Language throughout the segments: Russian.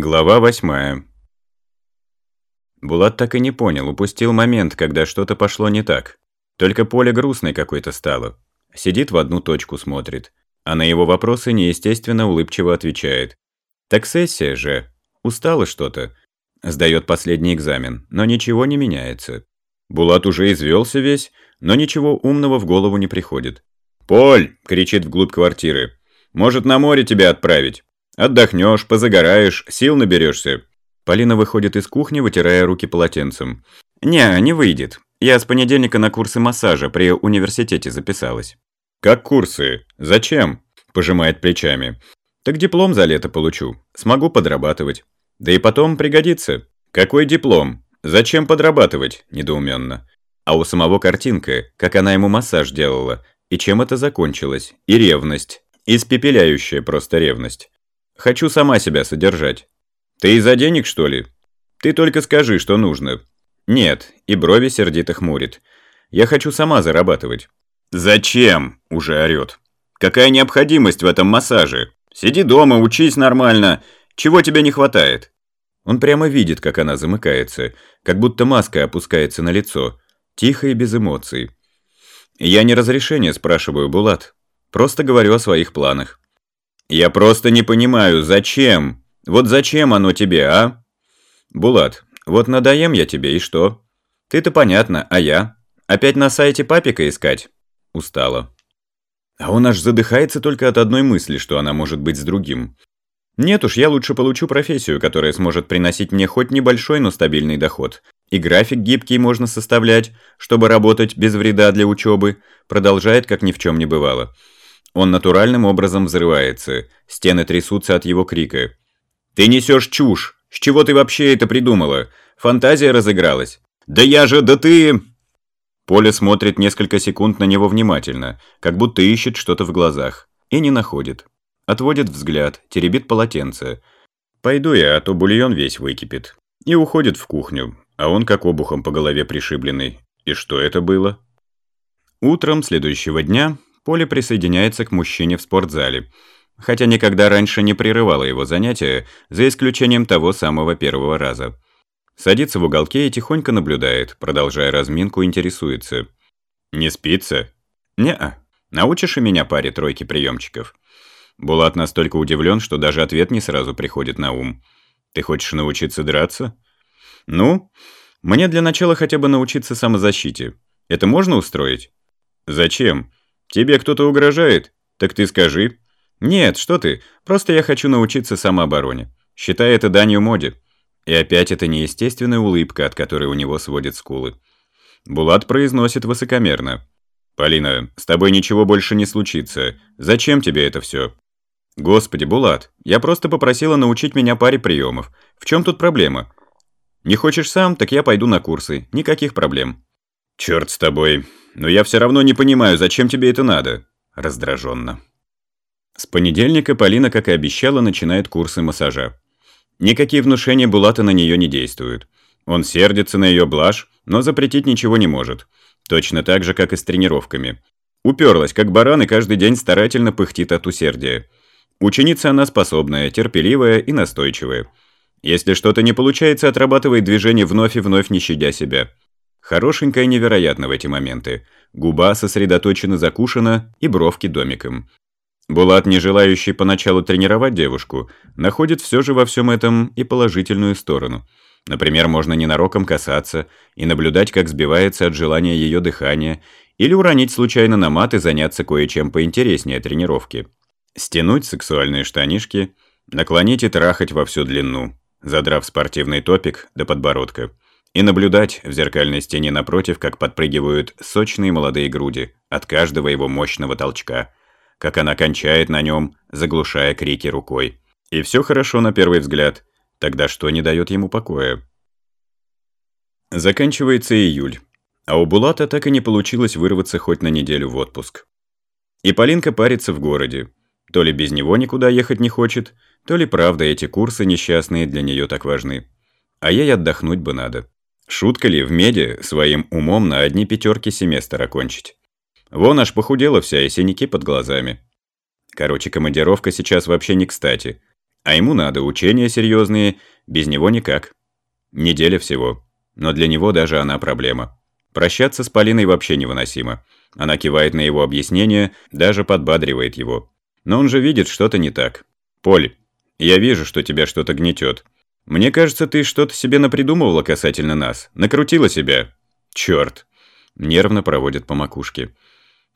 Глава восьмая. Булат так и не понял, упустил момент, когда что-то пошло не так. Только поле грустной какой-то стало. Сидит в одну точку смотрит, а на его вопросы неестественно улыбчиво отвечает. Так сессия же. Устала что-то. Сдает последний экзамен, но ничего не меняется. Булат уже извелся весь, но ничего умного в голову не приходит. «Поль!» – кричит вглубь квартиры. «Может, на море тебя отправить? Отдохнешь, позагораешь, сил наберешься». Полина выходит из кухни, вытирая руки полотенцем. «Не, не выйдет. Я с понедельника на курсы массажа при университете записалась». «Как курсы? Зачем?» – пожимает плечами. «Так диплом за лето получу. Смогу подрабатывать. Да и потом пригодится. Какой диплом? Зачем подрабатывать?» – недоуменно. А у самого картинка, как она ему массаж делала, и чем это закончилось? И ревность. Испепеляющая просто ревность. Хочу сама себя содержать. Ты из-за денег, что ли? Ты только скажи, что нужно. Нет, и брови сердито хмурит. Я хочу сама зарабатывать. Зачем? Уже орёт. Какая необходимость в этом массаже? Сиди дома, учись нормально. Чего тебе не хватает? Он прямо видит, как она замыкается, как будто маска опускается на лицо, тихо и без эмоций. Я не разрешение спрашиваю, Булат. Просто говорю о своих планах. Я просто не понимаю, зачем? Вот зачем оно тебе, а? Булат, вот надоем я тебе, и что? Ты-то понятно, а я? Опять на сайте папика искать? Устала. А он аж задыхается только от одной мысли, что она может быть с другим. Нет уж, я лучше получу профессию, которая сможет приносить мне хоть небольшой, но стабильный доход. И график гибкий можно составлять, чтобы работать без вреда для учебы, продолжает, как ни в чем не бывало. Он натуральным образом взрывается, стены трясутся от его крика. «Ты несешь чушь! С чего ты вообще это придумала? Фантазия разыгралась? Да я же, да ты...» Поля смотрит несколько секунд на него внимательно, как будто ищет что-то в глазах, и не находит. Отводит взгляд, теребит полотенце. «Пойду я, а то бульон весь выкипит». И уходит в кухню, а он как обухом по голове пришибленный. И что это было? Утром следующего дня Поле присоединяется к мужчине в спортзале, хотя никогда раньше не прерывала его занятия, за исключением того самого первого раза. Садится в уголке и тихонько наблюдает, продолжая разминку, интересуется. «Не спится?» «Не-а. Научишь и меня паре тройки приемчиков?» Булат настолько удивлен, что даже ответ не сразу приходит на ум. «Ты хочешь научиться драться?» «Ну, мне для начала хотя бы научиться самозащите. Это можно устроить?» «Зачем? Тебе кто-то угрожает? Так ты скажи». «Нет, что ты, просто я хочу научиться самообороне. Считай это данью моде». И опять это неестественная улыбка, от которой у него сводят скулы. Булат произносит высокомерно. «Полина, с тобой ничего больше не случится. Зачем тебе это все? «Господи, Булат, я просто попросила научить меня паре приемов. В чем тут проблема? Не хочешь сам, так я пойду на курсы. Никаких проблем». «Черт с тобой. Но я все равно не понимаю, зачем тебе это надо?» Раздраженно. С понедельника Полина, как и обещала, начинает курсы массажа. Никакие внушения Булата на нее не действуют. Он сердится на ее блажь, но запретить ничего не может. Точно так же, как и с тренировками. Уперлась, как баран, и каждый день старательно пыхтит от усердия. Ученица она способная, терпеливая и настойчивая. Если что-то не получается, отрабатывает движение вновь и вновь, не щадя себя. Хорошенькая невероятно в эти моменты. Губа сосредоточенно закушена и бровки домиком. Булат, не желающий поначалу тренировать девушку, находит все же во всем этом и положительную сторону. Например, можно ненароком касаться и наблюдать, как сбивается от желания ее дыхание, или уронить случайно на мат и заняться кое-чем поинтереснее тренировки. Стянуть сексуальные штанишки, наклонить и трахать во всю длину задрав спортивный топик до подбородка, и наблюдать в зеркальной стене напротив, как подпрыгивают сочные молодые груди от каждого его мощного толчка, как она кончает на нем, заглушая крики рукой. И все хорошо на первый взгляд, тогда что не дает ему покоя? Заканчивается июль, а у Булата так и не получилось вырваться хоть на неделю в отпуск. И Полинка парится в городе. То ли без него никуда ехать не хочет, то ли правда эти курсы несчастные для нее так важны. А ей отдохнуть бы надо. Шутка ли в меди своим умом на одни пятерки семестр окончить? Вон аж похудела вся и синяки под глазами. Короче, командировка сейчас вообще не кстати. А ему надо, учения серьезные, без него никак. Неделя всего. Но для него даже она проблема. Прощаться с Полиной вообще невыносимо. Она кивает на его объяснение, даже подбадривает его. Но он же видит что-то не так. «Поль, я вижу, что тебя что-то гнетет. Мне кажется, ты что-то себе напридумывала касательно нас. Накрутила себя. Черт!» Нервно проводит по макушке.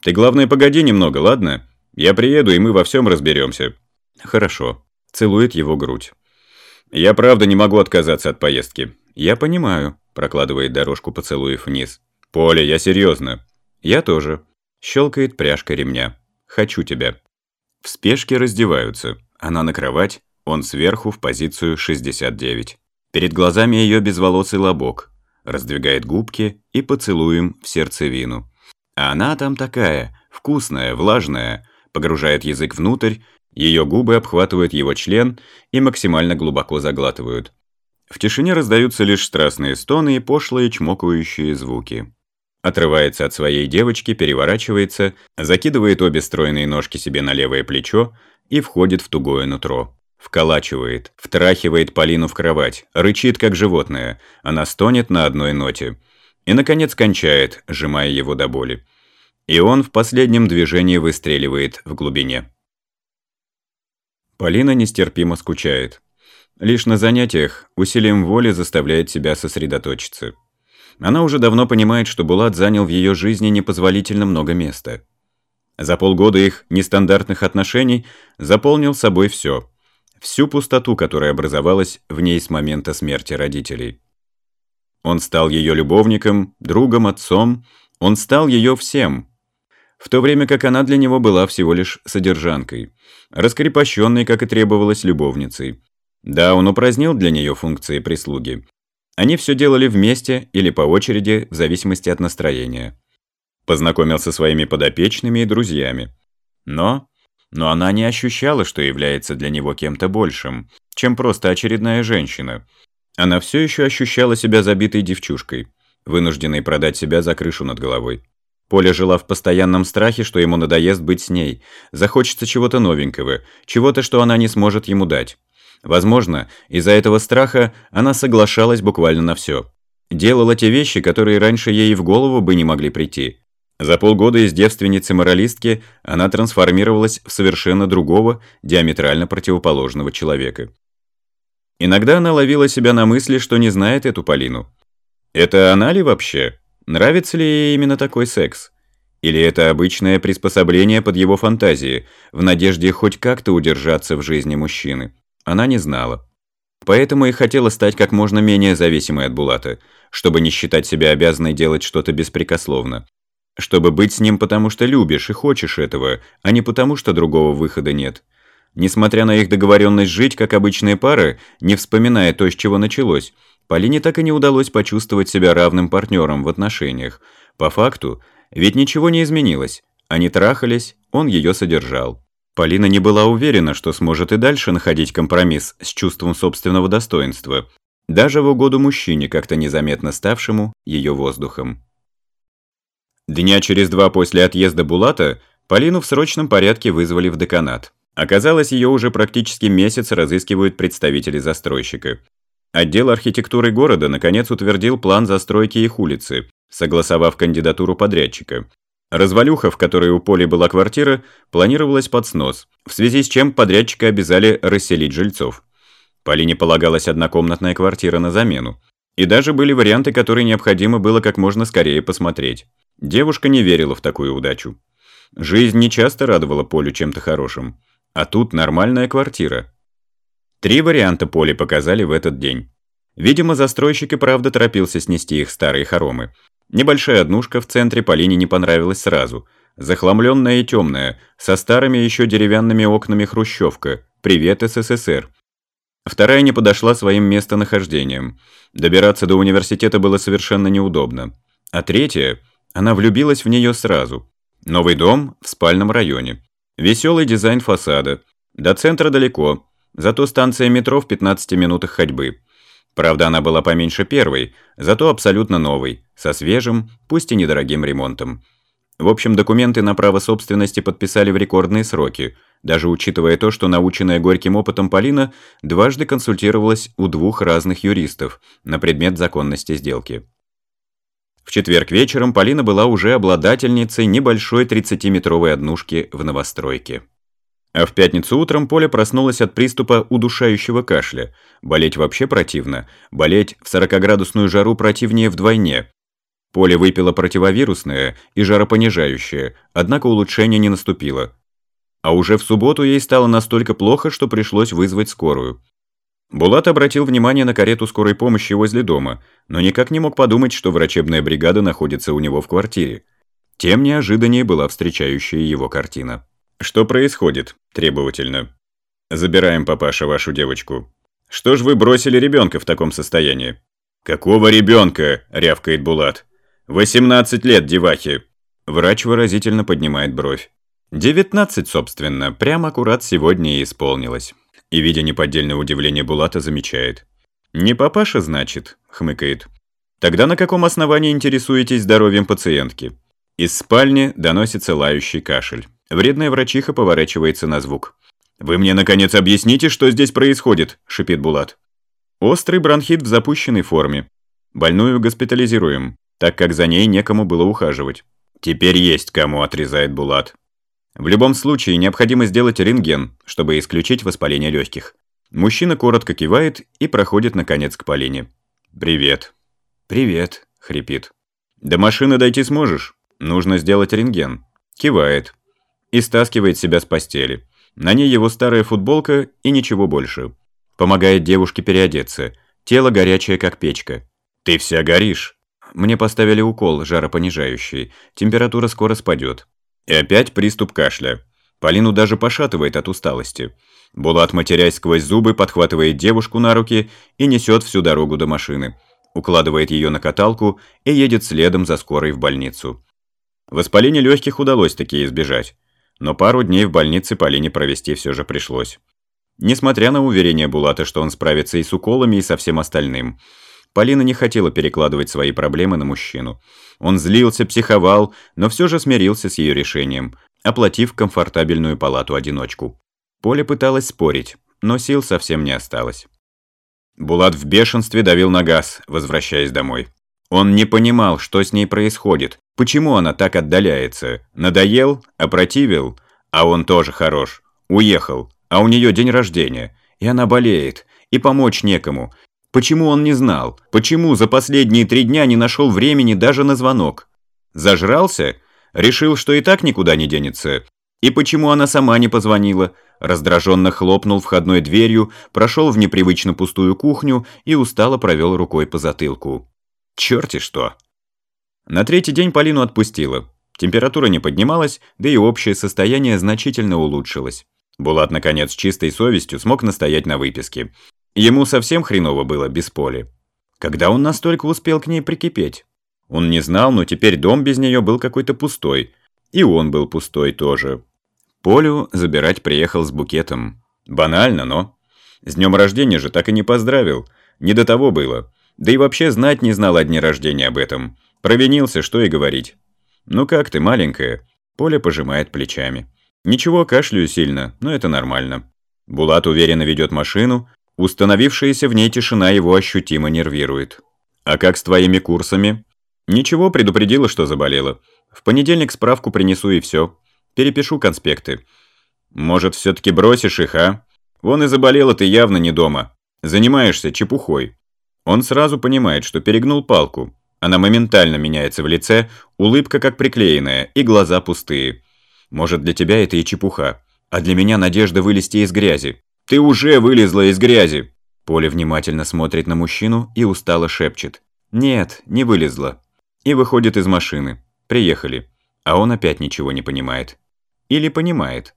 «Ты, главное, погоди немного, ладно? Я приеду, и мы во всем разберемся». «Хорошо». Целует его грудь. «Я правда не могу отказаться от поездки». «Я понимаю», прокладывает дорожку поцелуев вниз. «Поля, я серьезно». «Я тоже». Щелкает пряжка ремня. «Хочу тебя». В спешке раздеваются. Она на кровать, он сверху в позицию 69. Перед глазами ее безволосый лобок. Раздвигает губки и поцелуем в сердцевину. А она там такая, вкусная, влажная, погружает язык внутрь, ее губы обхватывают его член и максимально глубоко заглатывают. В тишине раздаются лишь страстные стоны и пошлые чмокающие звуки. Отрывается от своей девочки, переворачивается, закидывает обе стройные ножки себе на левое плечо и входит в тугое нутро. Вколачивает, втрахивает Полину в кровать, рычит как животное, она стонет на одной ноте. И, наконец, кончает, сжимая его до боли. И он в последнем движении выстреливает в глубине. Полина нестерпимо скучает. Лишь на занятиях усилием воли заставляет себя сосредоточиться. Она уже давно понимает, что Булат занял в ее жизни непозволительно много места. За полгода их нестандартных отношений заполнил собой все. Всю пустоту, которая образовалась в ней с момента смерти родителей. Он стал ее любовником, другом, отцом. Он стал ее всем. В то время как она для него была всего лишь содержанкой. Раскрепощенной, как и требовалось, любовницей. Да, он упразднил для нее функции прислуги. Они все делали вместе или по очереди, в зависимости от настроения. Познакомился со своими подопечными и друзьями. Но... Но она не ощущала, что является для него кем-то большим, чем просто очередная женщина. Она все еще ощущала себя забитой девчушкой, вынужденной продать себя за крышу над головой. Поля жила в постоянном страхе, что ему надоест быть с ней, захочется чего-то новенького, чего-то, что она не сможет ему дать. Возможно, из-за этого страха она соглашалась буквально на все. Делала те вещи, которые раньше ей в голову бы не могли прийти. За полгода из девственницы-моралистки она трансформировалась в совершенно другого, диаметрально противоположного человека. Иногда она ловила себя на мысли, что не знает эту Полину. Это она ли вообще? Нравится ли ей именно такой секс? Или это обычное приспособление под его фантазии, в надежде хоть как-то удержаться в жизни мужчины? Она не знала. Поэтому и хотела стать как можно менее зависимой от Булата, чтобы не считать себя обязанной делать что-то беспрекословно. Чтобы быть с ним потому что любишь и хочешь этого, а не потому что другого выхода нет. Несмотря на их договоренность жить, как обычные пары, не вспоминая то, с чего началось, Полине так и не удалось почувствовать себя равным партнером в отношениях. По факту, ведь ничего не изменилось. Они трахались, он ее содержал. Полина не была уверена, что сможет и дальше находить компромисс с чувством собственного достоинства, даже в угоду мужчине, как-то незаметно ставшему ее воздухом. Дня через два после отъезда Булата Полину в срочном порядке вызвали в деканат. Оказалось, ее уже практически месяц разыскивают представители застройщика. Отдел архитектуры города наконец утвердил план застройки их улицы, согласовав кандидатуру подрядчика. Развалюха, в которой у Поли была квартира, планировалась под снос, в связи с чем подрядчика обязали расселить жильцов. Полине полагалась однокомнатная квартира на замену. И даже были варианты, которые необходимо было как можно скорее посмотреть. Девушка не верила в такую удачу. Жизнь не часто радовала Полю чем-то хорошим. А тут нормальная квартира. Три варианта Поле показали в этот день. Видимо, застройщик и правда торопился снести их старые хоромы. Небольшая однушка в центре Полине не понравилась сразу. Захламленная и темная, со старыми еще деревянными окнами хрущевка. Привет, СССР. Вторая не подошла своим местонахождением. Добираться до университета было совершенно неудобно. А третья, она влюбилась в нее сразу. Новый дом в спальном районе. Веселый дизайн фасада. До центра далеко, зато станция метро в 15 минутах ходьбы. Правда, она была поменьше первой, зато абсолютно новой, со свежим, пусть и недорогим ремонтом. В общем, документы на право собственности подписали в рекордные сроки, даже учитывая то, что наученная горьким опытом Полина дважды консультировалась у двух разных юристов на предмет законности сделки. В четверг вечером Полина была уже обладательницей небольшой 30-метровой однушки в новостройке. А в пятницу утром Поля проснулась от приступа удушающего кашля. Болеть вообще противно. Болеть в 40-градусную жару противнее вдвойне. Поля выпила противовирусное и жаропонижающее, однако улучшения не наступило. А уже в субботу ей стало настолько плохо, что пришлось вызвать скорую. Булат обратил внимание на карету скорой помощи возле дома, но никак не мог подумать, что врачебная бригада находится у него в квартире. Тем неожиданнее была встречающая его картина. «Что происходит?» – требовательно. «Забираем, папаша, вашу девочку. Что ж вы бросили ребенка в таком состоянии?» «Какого ребенка?» – рявкает Булат. «18 лет, девахи!» Врач выразительно поднимает бровь. «19, собственно, прямо аккурат сегодня и исполнилось». И, видя неподдельное удивление Булата, замечает. «Не папаша, значит?» – хмыкает. «Тогда на каком основании интересуетесь здоровьем пациентки?» Из спальни доносится лающий кашель. Вредная врачиха поворачивается на звук. «Вы мне, наконец, объясните, что здесь происходит?» – шипит Булат. Острый бронхит в запущенной форме. Больную госпитализируем, так как за ней некому было ухаживать. Теперь есть кому, отрезает Булат. В любом случае, необходимо сделать рентген, чтобы исключить воспаление легких. Мужчина коротко кивает и проходит, наконец, к Полине. «Привет». «Привет», — хрипит. «До машины дойти сможешь? Нужно сделать рентген». Кивает и стаскивает себя с постели. На ней его старая футболка и ничего больше. Помогает девушке переодеться. Тело горячее, как печка. «Ты вся горишь!» Мне поставили укол, жаропонижающий. Температура скоро спадет. И опять приступ кашля. Полину даже пошатывает от усталости. Булат, матерясь сквозь зубы, подхватывает девушку на руки и несет всю дорогу до машины. Укладывает ее на каталку и едет следом за скорой в больницу. Воспаление легких удалось таки избежать но пару дней в больнице Полине провести все же пришлось. Несмотря на уверение Булата, что он справится и с уколами, и со всем остальным, Полина не хотела перекладывать свои проблемы на мужчину. Он злился, психовал, но все же смирился с ее решением, оплатив комфортабельную палату-одиночку. Поля пыталась спорить, но сил совсем не осталось. Булат в бешенстве давил на газ, возвращаясь домой. Он не понимал, что с ней происходит, почему она так отдаляется. Надоел, опротивил, а он тоже хорош. Уехал, а у нее день рождения, и она болеет, и помочь некому. Почему он не знал? Почему за последние три дня не нашел времени даже на звонок? Зажрался? Решил, что и так никуда не денется? И почему она сама не позвонила? Раздраженно хлопнул входной дверью, прошел в непривычно пустую кухню и устало провел рукой по затылку. Черти что. На третий день Полину отпустила. Температура не поднималась, да и общее состояние значительно улучшилось. Булат, наконец, чистой совестью смог настоять на выписке. Ему совсем хреново было без поля. Когда он настолько успел к ней прикипеть? Он не знал, но теперь дом без нее был какой-то пустой. И он был пустой тоже. Полю забирать приехал с букетом. Банально, но... С днем рождения же так и не поздравил. Не до того было. Да и вообще знать не знал о дне рождения об этом. Провинился, что и говорить. «Ну как ты, маленькая?» Поля пожимает плечами. «Ничего, кашляю сильно, но это нормально». Булат уверенно ведет машину, установившаяся в ней тишина его ощутимо нервирует. «А как с твоими курсами?» «Ничего, предупредила, что заболела. В понедельник справку принесу и все. Перепишу конспекты». «Может, все-таки бросишь их, а? Вон и заболела ты явно не дома. Занимаешься чепухой. Он сразу понимает, что перегнул палку. Она моментально меняется в лице, улыбка как приклеенная и глаза пустые. Может, для тебя это и чепуха, а для меня надежда вылезти из грязи. Ты уже вылезла из грязи. Поля внимательно смотрит на мужчину и устало шепчет. Нет, не вылезла. И выходит из машины. Приехали. А он опять ничего не понимает. Или понимает.